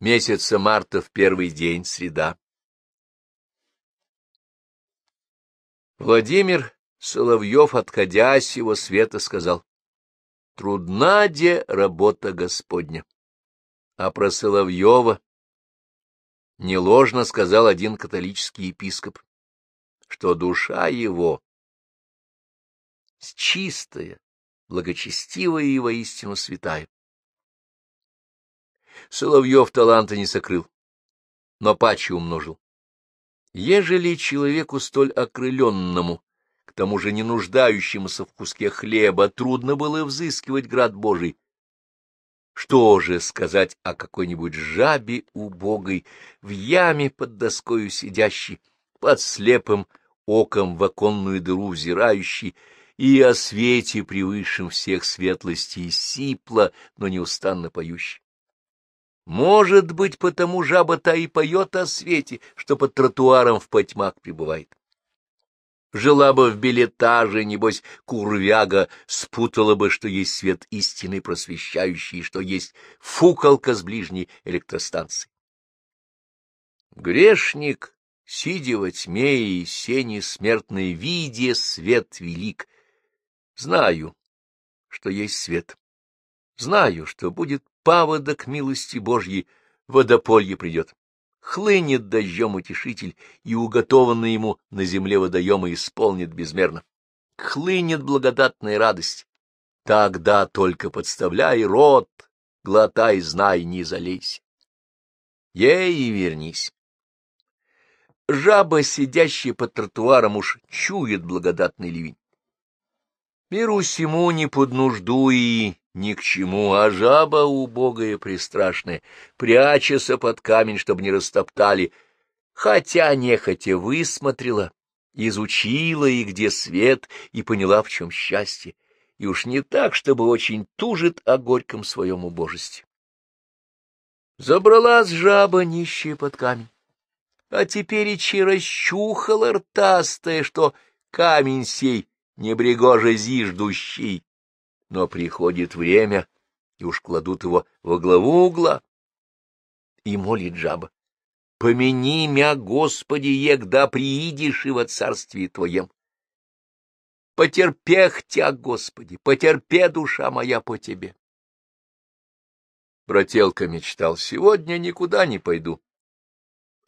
месяца марта в первый день, среда. Владимир Соловьев, отходя с его света, сказал, «Трудна де работа Господня». А про Соловьева не ложно сказал один католический епископ, что душа его чистая, благочестивая и воистину святая. Соловьев таланта не сокрыл, но паче умножил. Ежели человеку столь окрыленному, к тому же не нуждающемуся в куске хлеба, трудно было взыскивать град Божий, что же сказать о какой-нибудь жабе убогой, в яме под доскою сидящей, под слепым оком в оконную дыру взирающей, и о свете превысшем всех светлостей сипла, но неустанно поющей? Может быть, потому жаба та и поет о свете, что под тротуаром в потьмах пребывает. Жила бы в билетаже, небось, курвяга спутала бы, что есть свет истинный просвещающий, что есть фукалка с ближней электростанции. Грешник, сидя во тьме и сене смертной, видя свет велик, знаю, что есть свет. Знаю, что будет паводок милости Божьей, водополье придет хлынет дождем утешитель, и уготованный ему на земле водоемы исполнит безмерно. Хлынет благодатная радость. Тогда только подставляй рот, глотай, знай, не залезь. Ей вернись. Жаба, сидящая под тротуаром, уж чует благодатный ливень. Миру сему не под нужду и ни к чему, а жаба убогая пристрашная, прячется под камень, чтобы не растоптали, хотя нехотя высмотрела, изучила и где свет, и поняла, в чем счастье, и уж не так, чтобы очень тужит о горьком своем убожестве. Забралась жаба нищая под камень, а теперь и чи расчухала ртастая, что камень сей небрегоже зиждущий, но приходит время, и уж кладут его во главу угла. И молит жаба, помяни мя, Господи, егда приидешь и во царстве Твоем. Потерпех Тя, Господи, потерпе, душа моя, по Тебе. Брателка мечтал, сегодня никуда не пойду.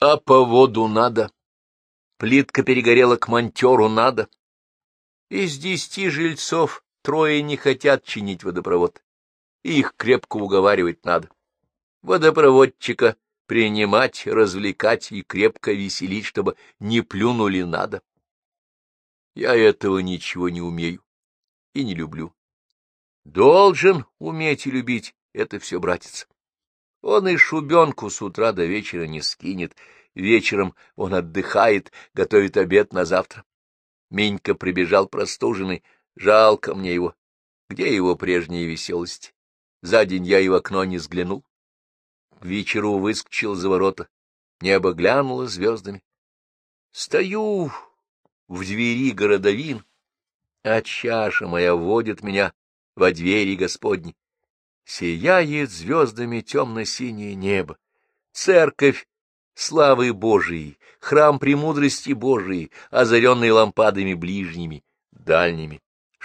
А по воду надо. Плитка перегорела к монтеру надо. Из десяти жильцов трое не хотят чинить водопровод. Их крепко уговаривать надо. Водопроводчика принимать, развлекать и крепко веселить, чтобы не плюнули надо. Я этого ничего не умею и не люблю. Должен уметь и любить это все, братец. Он и шубенку с утра до вечера не скинет, вечером он отдыхает, готовит обед на завтра. Минька прибежал простуженный, Жалко мне его. Где его прежняя веселость? За день я и в окно не взглянул. К вечеру выскочил за ворота. Небо глянуло звездами. Стою в двери городовин, а чаша моя водит меня во двери Господни. Сияет звездами темно-синее небо. Церковь славы Божией, храм премудрости Божией, озаренный лампадами ближними, дальними.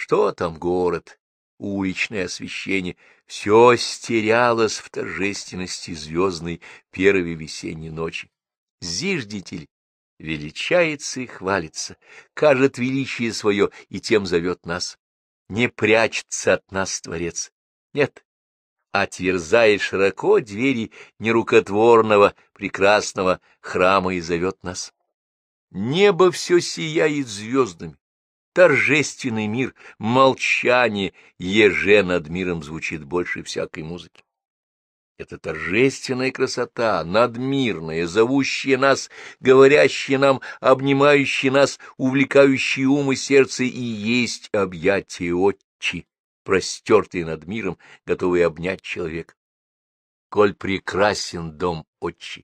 Что там город, уличное освещение, все стерялось в торжественности звездной первой весенней ночи. Зиждитель величается и хвалится, кажет величие свое и тем зовет нас. Не прячется от нас Творец. Нет, отверзает широко двери нерукотворного, прекрасного храма и зовет нас. Небо все сияет звездами, торжественный мир, молчание, еже над миром звучит больше всякой музыки. Это торжественная красота, надмирная, зовущая нас, говорящая нам, обнимающая нас, увлекающая ум и сердце, и есть объятие отчи, простертые над миром, готовые обнять человека. Коль прекрасен дом отчи,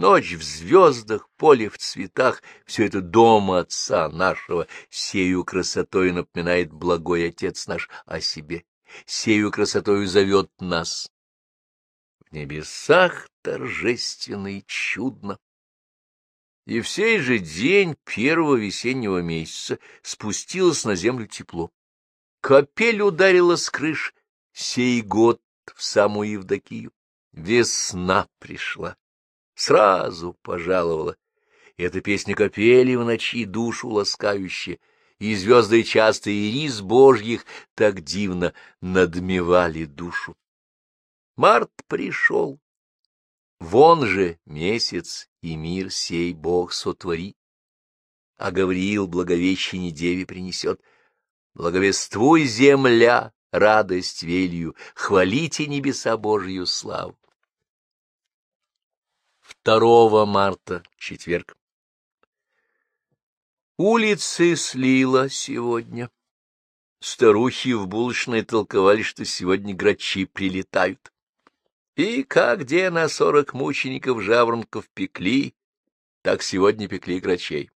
Ночь в звездах, поле в цветах — все это дом отца нашего. Сею красотой напоминает благой отец наш о себе. Сею красотою зовет нас. в небесах торжественно и чудно. И в сей же день первого весеннего месяца спустилось на землю тепло. Капель ударила с крыш сей год в самую Евдокию. Весна пришла, сразу пожаловала. Эта песня капели в ночи душу ласкающая, и звезды часто и рис божьих так дивно надмевали душу. Март пришел. Вон же месяц и мир сей Бог сотвори. А Гавриил благовещение деве принесет. Благовествуй, земля, радость велью, хвалите небеса Божью славу. 2 марта, четверг. Улицы слила сегодня. Старухи в булочной толковали, что сегодня грачи прилетают. И как где на сорок мучеников жаворонков пекли, так сегодня пекли грачей.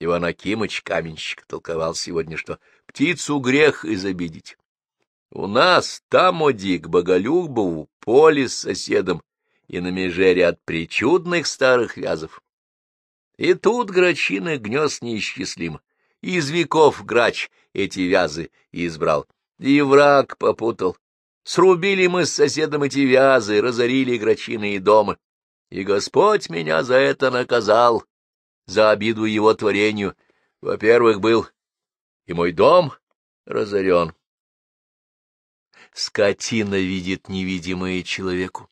Иван Акимыч, каменщик, толковал сегодня, что птицу грех изобидеть. У нас там, оди, к Боголюбову, поле с соседом и на межере от причудных старых вязов. И тут грачиных гнезд неисчислим. Из веков грач эти вязы избрал. И враг попутал. Срубили мы с соседом эти вязы, разорили грачиные дома. И Господь меня за это наказал, за обиду его творению. Во-первых, был и мой дом разорен. Скотина видит невидимое человеку.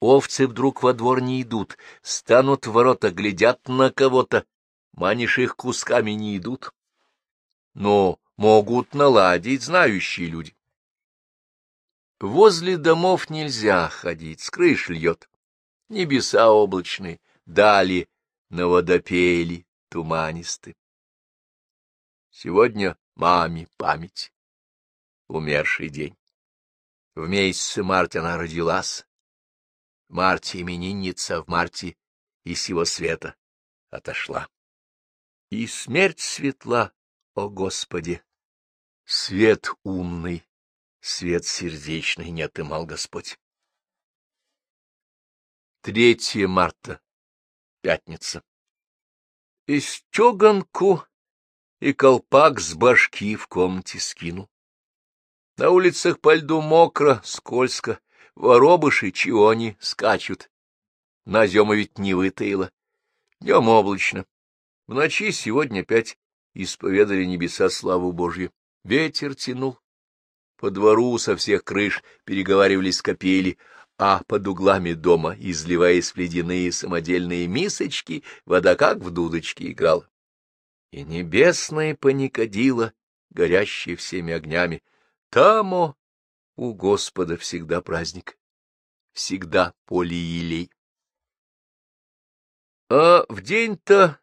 Овцы вдруг во двор не идут, станут в ворота, глядят на кого-то, манишь их кусками не идут. Но могут наладить знающие люди. Возле домов нельзя ходить, с крыш льет. Небеса облачные, дали на водопели туманисты. Сегодня маме память, умерший день. В месяце марта она родилась, в марте именинница в марте из сего света отошла. И смерть светла, о Господи! Свет умный, свет сердечный не отымал Господь. 3 марта, пятница. И стеганку и колпак с башки в комнате скинул. На улицах по льду мокро, скользко, Воробыши, чего они, скачут. На зема ведь не вытаило. Днем облачно. В ночи сегодня опять исповедали небеса славу Божью. Ветер тянул. По двору со всех крыш переговаривались капели, а под углами дома, изливаясь в ледяные самодельные мисочки, вода как в дудочке играла. И небесное паникодило, горящее всеми огнями, тамо у Господа всегда праздник, всегда поле елей. А в день-то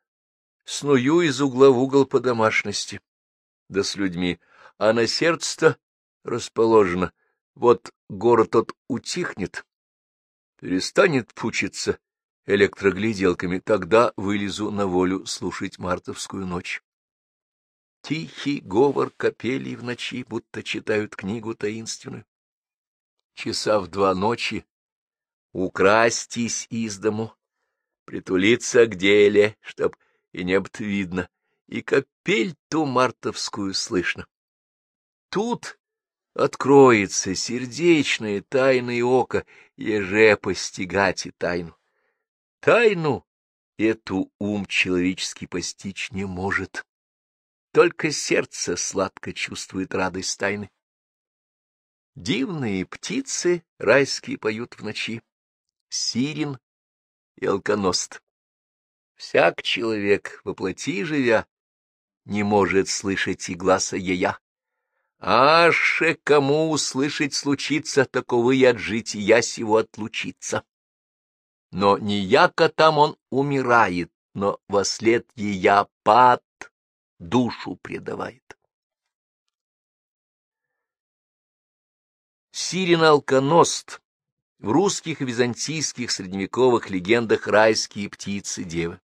сную из угла в угол по домашности, да с людьми, а на сердце-то расположено. Вот город тот утихнет, перестанет пучиться электрогляделками, тогда вылезу на волю слушать мартовскую ночь. Тихий говор капелей в ночи, будто читают книгу таинственную. Часа в два ночи украстись из дому, притулиться к деле, чтоб и небо видно, и капель ту мартовскую слышно. Тут откроется сердечное тайное око, еже постигать и тайну. Тайну эту ум человеческий постичь не может. Только сердце сладко чувствует радость тайны. Дивные птицы райские поют в ночи, сирен и алконост. Всяк человек, воплоти живя, не может слышать и гласа ея. Аше, кому услышать случится, таковы и от жития сего отлучиться. Но не яко там он умирает, но во след ея пад душу предавает. Сирен-алконост в русских и византийских средневековых легендах райские птицы-девы.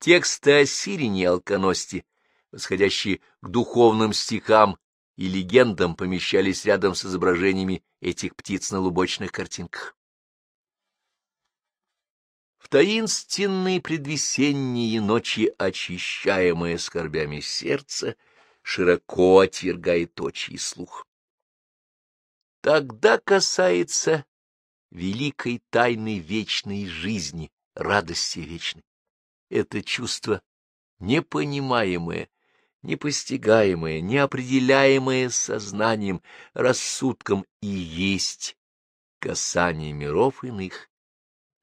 Тексты о сирене и алконости, восходящие к духовным стихам и легендам помещались рядом с изображениями этих птиц на лубочных картинках. В таинственные предвесенние ночи, очищаемое скорбями сердце, широко отвергает очи и слух. Тогда касается великой тайны вечной жизни, радости вечной. Это чувство непонимаемое, непостигаемое, неопределяемое сознанием, рассудком и есть касание миров иных,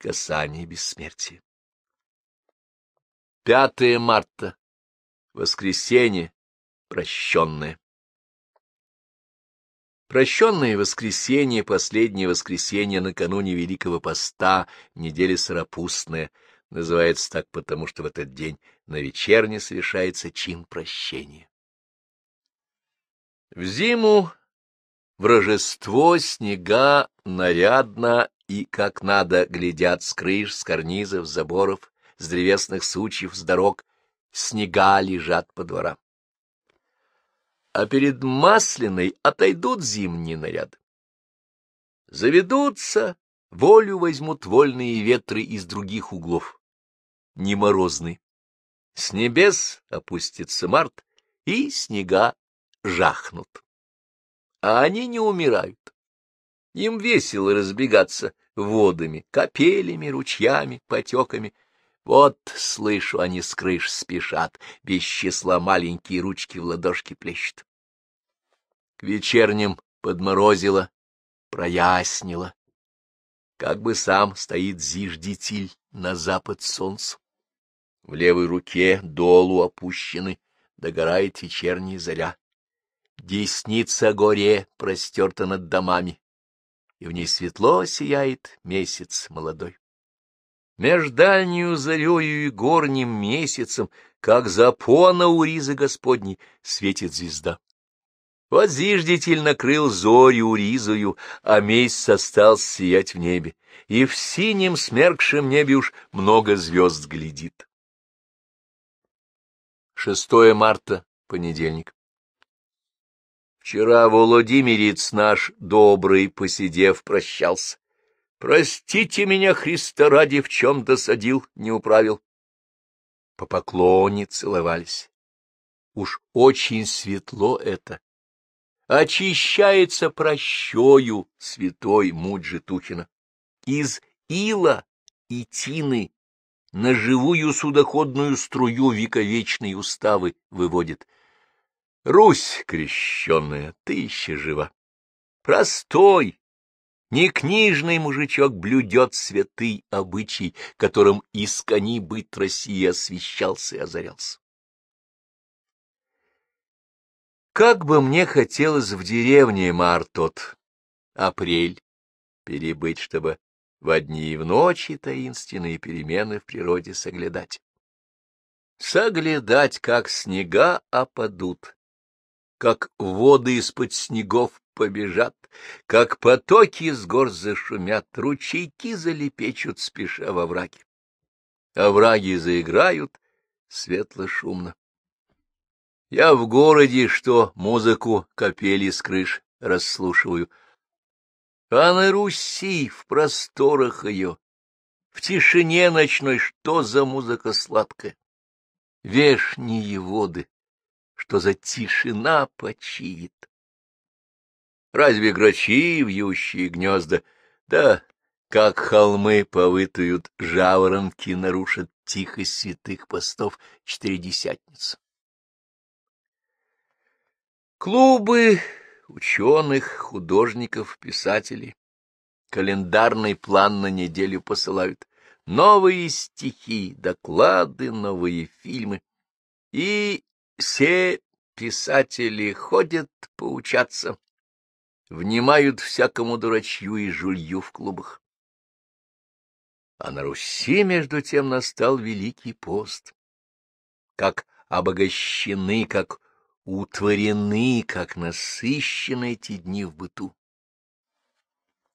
касание бессмертия. 5 марта. Воскресенье. Прощенное. Прощенное воскресенье, последнее воскресенье накануне Великого Поста, неделя сыропустная, называется так потому, что в этот день на вечерне совершается чин прощения. В зиму, в Рождество снега нарядно и как надо глядят с крыш, с карнизов, с заборов, с древесных сучьев, с дорог, снега лежат по дворам а перед Масляной отойдут зимние наряды. Заведутся, волю возьмут вольные ветры из других углов, не морозный. С небес опустится март, и снега жахнут. А они не умирают. Им весело разбегаться водами, капелями, ручьями, потеками. Вот, слышу, они с крыш спешат, без числа маленькие ручки в ладошки плещут. К вечерним подморозило, прояснило. Как бы сам стоит зиждетель на запад солнцу. В левой руке долу опущены, догорает вечерняя заря. Десница горе простерта над домами, и в ней светло сияет месяц молодой. Меж дальнюю зарею и горним месяцем, как запона у ризы Господней, светит звезда. Вот зиждитель накрыл зорю ризою, а месяц остался сиять в небе, и в синем смеркшем небе уж много звезд глядит. 6 марта, понедельник. Вчера Владимирец наш добрый, посидев, прощался. Простите меня, Христа ради, в чем досадил, не управил. По поклоне целовались. Уж очень светло это. Очищается прощою святой Муджи Тухина. Из ила и тины на живую судоходную струю вековечной уставы выводит. Русь крещенная, ты еще жива. Простой, не книжный мужичок блюдет святый обычай, которым искони быть России освещался и озарялся. Как бы мне хотелось в деревне Мартот, апрель, перебыть, чтобы в дни и в ночи таинственные перемены в природе соглядать. Соглядать, как снега опадут, как воды из-под снегов побежат, как потоки с гор зашумят, ручейки залепечут, спеша во враге. Овраги заиграют светло-шумно. Я в городе, что музыку капели с крыш расслушиваю. А на Руси, в просторах ее, в тишине ночной, что за музыка сладкая? Вешние воды, что за тишина почиет? Разве грачи, вьющие гнезда, да как холмы повытают, жаворонки нарушат тихость святых постов четыредесятниц? Клубы ученых, художников, писателей календарный план на неделю посылают. Новые стихи, доклады, новые фильмы. И все писатели ходят поучаться, внимают всякому дурачью и жулью в клубах. А на Руси, между тем, настал Великий пост. Как обогащены, как утворены, как насыщены эти дни в быту.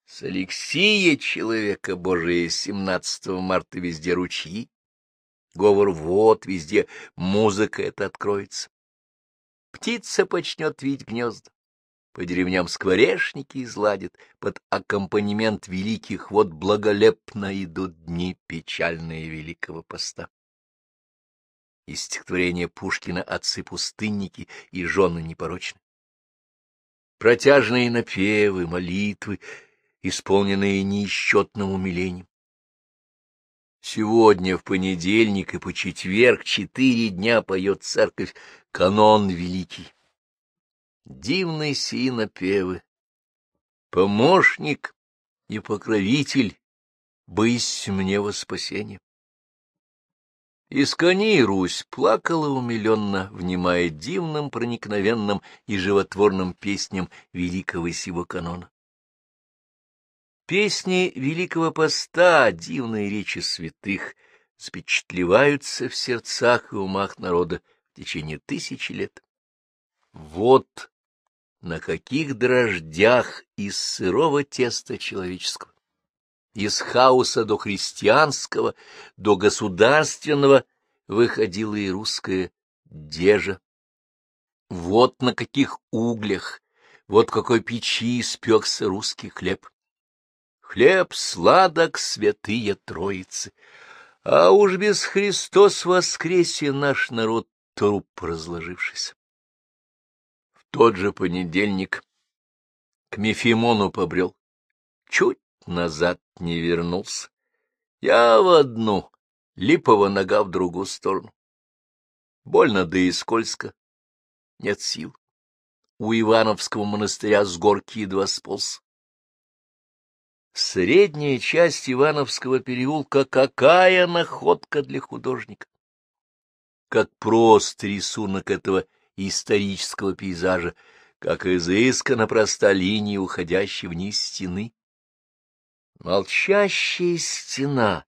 С Алексия, человека Божия, 17 марта везде ручьи, говор вот, везде музыка это откроется. птица почнет вить гнезда, по деревням скворечники изладят, под аккомпанемент великих вот благолепно идут дни печальные великого поста. Из стихотворения Пушкина «Отцы-пустынники» и «Жены непорочны». Протяжные напевы, молитвы, исполненные неисчетным умилением. Сегодня, в понедельник и по четверг, четыре дня поет церковь канон великий. Дивный сии напевы, помощник и покровитель, бысь мне во спасение. Из коней Русь плакала умиленно, внимая дивным, проникновенным и животворным песням великого сего канона. Песни Великого Поста, дивные речи святых, запечатлеваются в сердцах и умах народа в течение тысячи лет. Вот на каких дрождях из сырого теста человеческого, из хаоса до христианского, до государственного выходила и русская дежа. Вот на каких углях, вот какой печи испекся русский хлеб. Хлеб сладок, святые троицы, а уж без Христос воскресе наш народ труп разложившийся. В тот же понедельник к Мефимону побрел, чуть назад не вернулся. Я в одну, липова нога в другую сторону. Больно, да и скользко, нет сил. У Ивановского монастыря с горки едва сполз. Средняя часть Ивановского переулка — какая находка для художника! Как прост рисунок этого исторического пейзажа, как изысканно проста линия, уходящей вниз стены. Молчащая стена,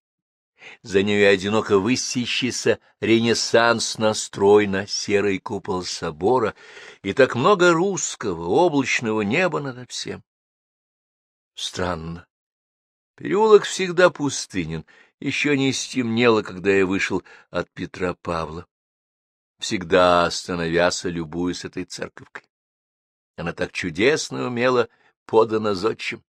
за нею одиноко высящийся ренессансно стройно серый купол собора, и так много русского облачного неба над всем. Странно. Переулок всегда пустынен, еще не стемнело, когда я вышел от Петра Павла. Всегда остановясь, любуюсь этой церковкой. Она так чудесно умела подана зодчим.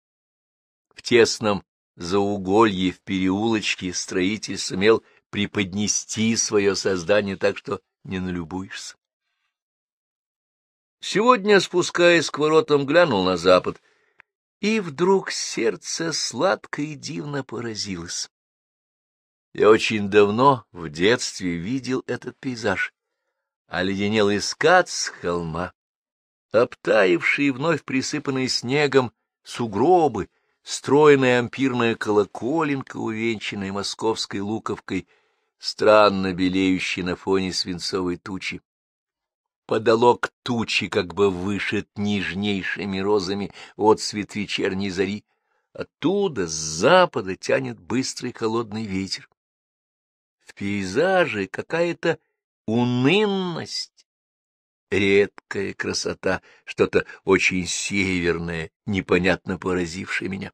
В тесном зауголье в переулочке строитель сумел преподнести свое создание так, что не налюбуешься. Сегодня, спускаясь к воротам, глянул на запад и вдруг сердце сладко и дивно поразилось. Я очень давно, в детстве, видел этот пейзаж. Оледенелый скат с холма, обтаившие, вновь присыпанные снегом сугробы, стройная ампирная колоколенка, увенчанная московской луковкой, странно белеющая на фоне свинцовой тучи подолок тучи как бы вышит нежнейшими розами от цвет вечерней зари. Оттуда, с запада, тянет быстрый холодный ветер. В пейзаже какая-то унынность, редкая красота, что-то очень северное, непонятно поразившее меня.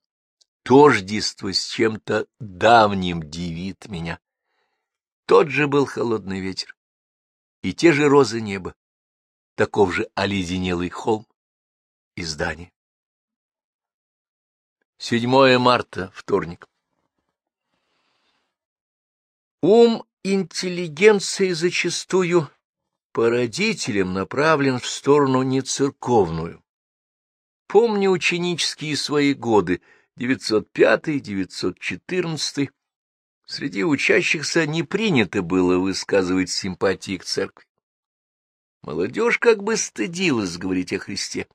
Тождество с чем-то давним дивит меня. Тот же был холодный ветер, и те же розы неба, таков же оледенелый холм и здание. 7 марта, вторник. Ум интеллигенции зачастую по родителям направлен в сторону нецерковную. Помню ученические свои годы, 905-914, среди учащихся не принято было высказывать симпатии к церкви. Молодежь как бы стыдилась говорить о Христе.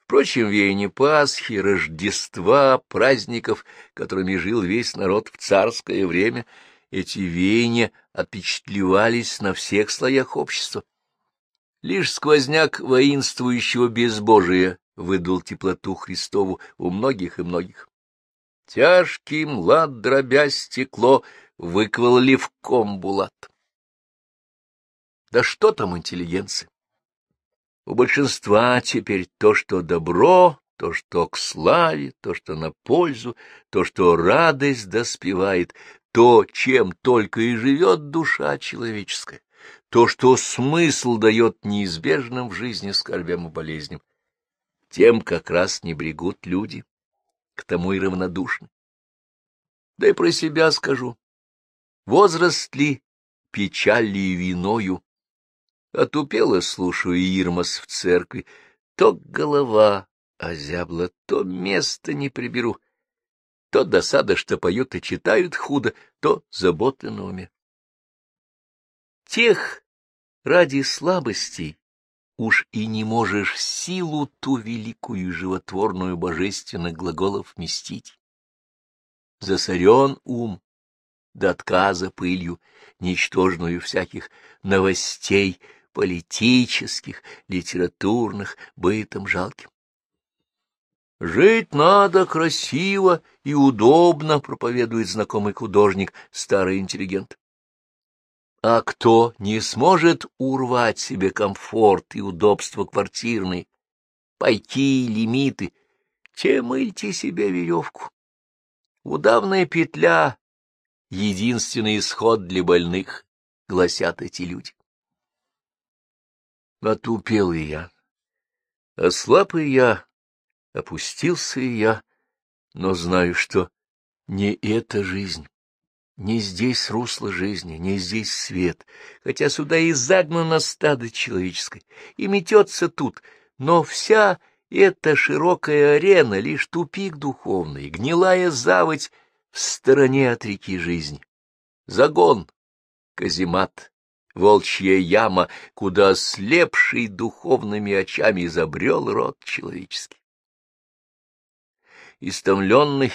Впрочем, веяние Пасхи, Рождества, праздников, которыми жил весь народ в царское время, эти веяния отпечатлевались на всех слоях общества. Лишь сквозняк воинствующего безбожия выдал теплоту Христову у многих и многих. Тяжкий млад, дробя стекло, выковал левком булат. Да что там интеллигенция? У большинства теперь то, что добро, то, что к славе, то, что на пользу, то, что радость доспевает, то, чем только и живет душа человеческая, то, что смысл дает неизбежным в жизни скорбям и болезням, тем как раз не брегут люди, к тому и равнодушны. Да и про себя скажу. Возраст ли, печаль ли виною? Отупело слушаю Ирмас в церкви, то голова озябла, то место не приберу, то досада, что поют и читают худо, то заботы на уме. Тех ради слабостей уж и не можешь силу ту великую животворную божественных глаголов вместить. Засорен ум, до отказа пылью, ничтожную всяких новостей, политических, литературных, бытом жалким. «Жить надо красиво и удобно», — проповедует знакомый художник, старый интеллигент. А кто не сможет урвать себе комфорт и удобство квартирные, пайки, лимиты, те мыльте себе веревку. Удавная петля — единственный исход для больных, гласят эти люди. Отупел и я, ослаб и я, опустился и я, но знаю, что не эта жизнь. Не здесь русло жизни, не здесь свет, хотя сюда и загнано стадо человеческое, и метется тут, но вся эта широкая арена — лишь тупик духовный, гнилая заводь в стороне от реки жизни. Загон, каземат, волчья яма, куда слепший духовными очами забрел род человеческий. Истомленный,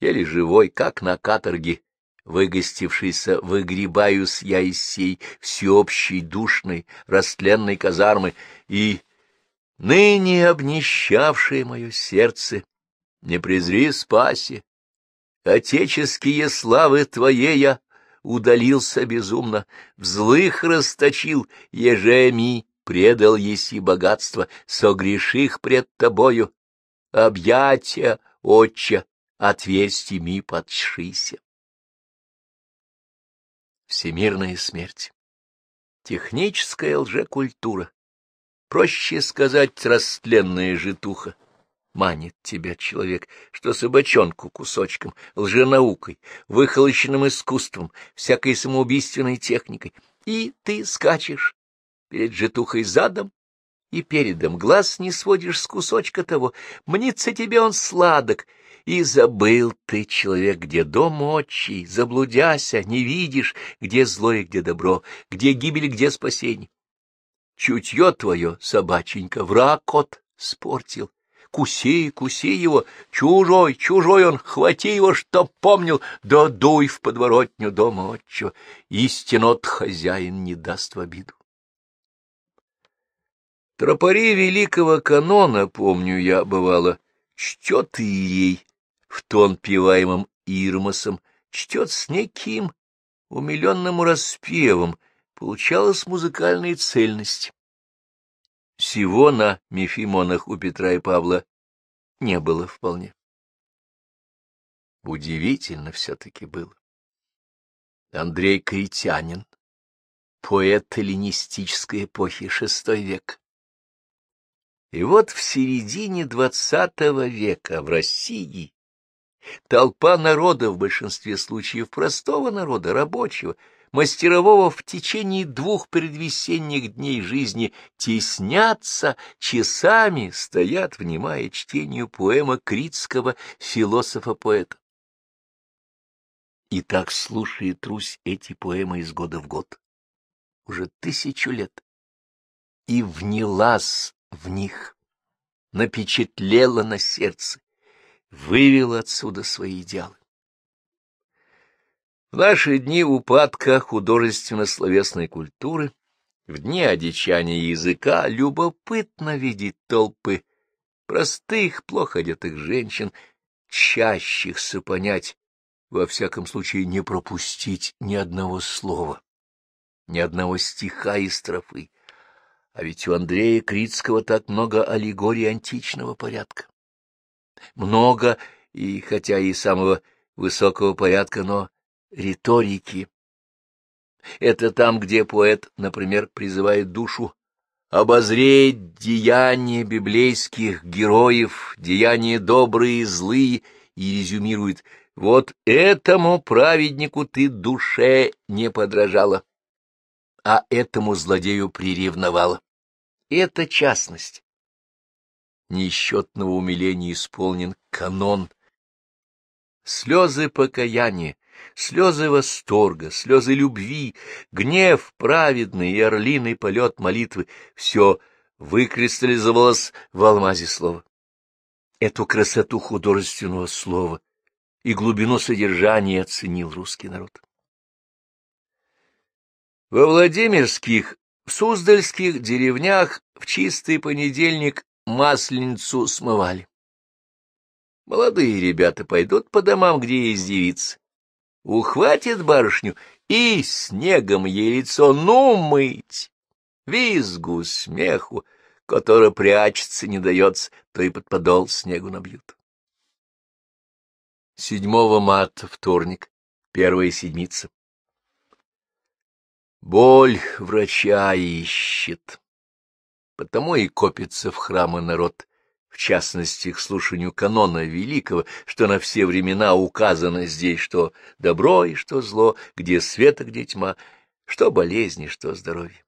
еле живой, как на каторге, выгостившийся, выгребаюсь я из сей всеобщей душной, растленной казармы, и ныне обнищавшее мое сердце, не презри спаси, отеческие славы твоей я удалился безумно, в злых расточил, ежеми предал еси богатство, согреших пред тобою, объятия, отче, отверсти ми подшися. Всемирная смерть. Техническая лжекультура, проще сказать, растленная житуха, манит тебя человек, что собачонку кусочком, лженаукой, выхолощенным искусством, всякой самоубийственной техникой, и ты скачешь перед житухой задом и передом, глаз не сводишь с кусочка того, мнится тебе он сладок, и забыл ты, человек, где дом отчий, заблудяся, не видишь, где зло и где добро, где гибель, где спасение. Чутье твое, собаченька, враг от спортил. Куси, куси его, чужой, чужой он, хвати его, что помнил, да дуй в подворотню дома отчего, истинно хозяин не даст в обиду. Тропари великого канона, помню я, бывало, чтет иерей, в тон пиваемым Ирмосом, чтет с неким умиленным распевом, получалась музыкальная цельность. Всего на мифимонах у Петра и Павла не было вполне. Удивительно все-таки было. Андрей Критянин, поэт эллинистической эпохи VI век. И вот в середине двадцатого века в России Толпа народа, в большинстве случаев простого народа, рабочего, мастерового в течение двух предвесенних дней жизни теснятся, часами стоят, внимая чтению поэма критского философа-поэта. И так слушает Русь эти поэмы из года в год, уже тысячу лет, и внялась в них, напечатлела на сердце, вывел отсюда свои идеалы. В наши дни упадка художественно-словесной культуры, в дни одичания языка, любопытно видеть толпы простых, плохо одетых женщин, чащихся понять, во всяком случае не пропустить ни одного слова, ни одного стиха и строфы. А ведь у Андрея Критского так много аллегорий античного порядка много, и хотя и самого высокого порядка, но риторики. Это там, где поэт, например, призывает душу обозреть деяния библейских героев, деяния добрые и злые, и резюмирует «Вот этому праведнику ты душе не подражала, а этому злодею приревновала». Это частность. Несчетного умиления исполнен канон. Слезы покаяния, слезы восторга, слезы любви, гнев праведный и орлиный полет молитвы — все выкристаллизовалось в алмазе слова. Эту красоту художественного слова и глубину содержания оценил русский народ. Во Владимирских, в Суздальских деревнях в чистый понедельник масленицу смывали. Молодые ребята пойдут по домам, где есть девицы ухватит барышню и снегом ей лицо, ну, мыть. Визгу, смеху, который прячется, не дается, то и под подол снегу набьют. Седьмого марта, вторник, первая седмица. Боль врача ищет, потому и копится в храмы народ, в частности, к слушанию канона великого, что на все времена указано здесь, что добро и что зло, где свет, а где тьма, что болезни, что здоровье.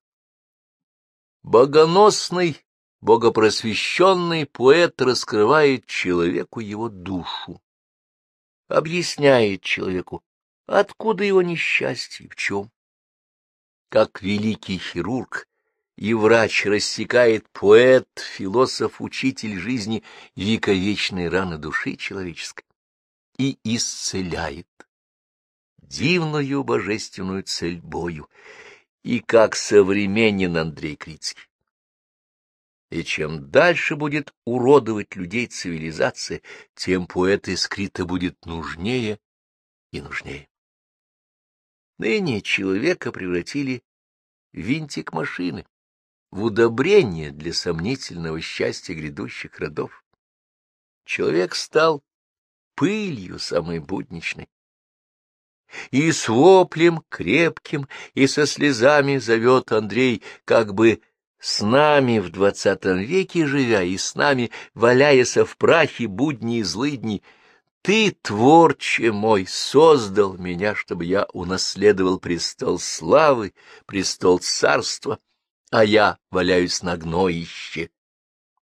Богоносный, богопросвещенный поэт раскрывает человеку его душу, объясняет человеку, откуда его несчастье, в чем. Как великий хирург и врач рассекает поэт, философ, учитель жизни вековечной раны души человеческой и исцеляет дивную божественную цель бою, и как современен Андрей Крицкий. И чем дальше будет уродовать людей цивилизация, тем поэт Искрита будет нужнее и нужнее. Ныне человека превратили в винтик машины в удобрение для сомнительного счастья грядущих родов. Человек стал пылью самой будничной. И с воплем крепким, и со слезами зовет Андрей, как бы с нами в двадцатом веке живя, и с нами, валяясь в прахе будни и злыдни, ты, творче мой, создал меня, чтобы я унаследовал престол славы, престол царства, а я валяюсь на гноище.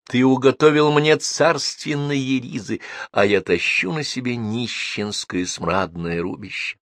Ты уготовил мне царственные ризы, а я тащу на себе нищенское смрадное рубище.